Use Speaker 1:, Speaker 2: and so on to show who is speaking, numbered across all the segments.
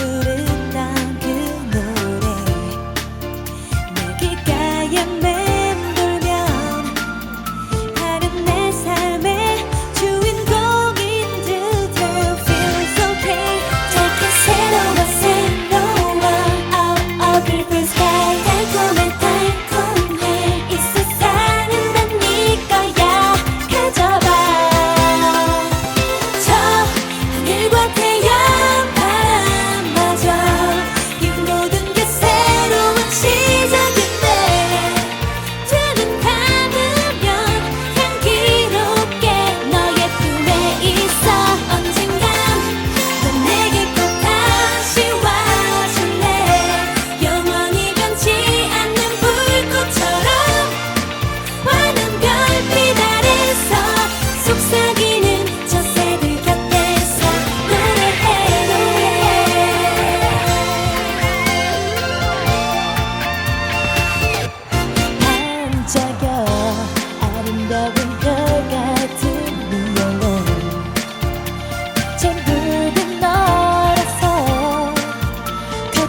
Speaker 1: to live.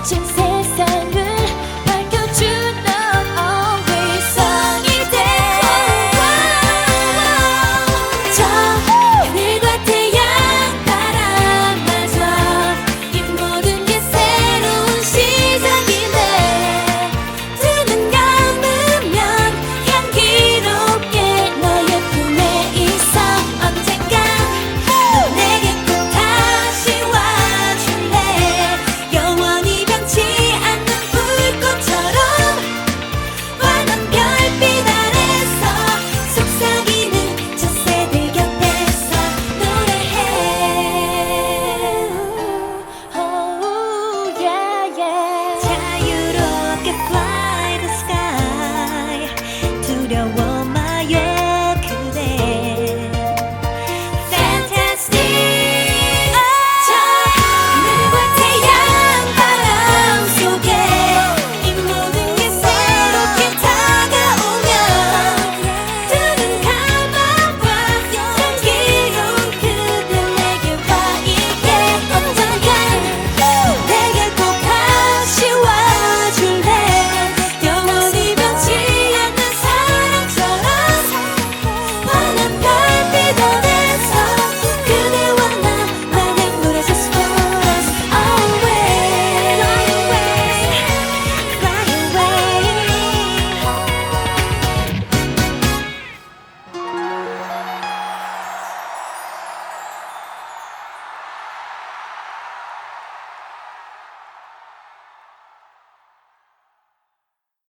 Speaker 1: Trên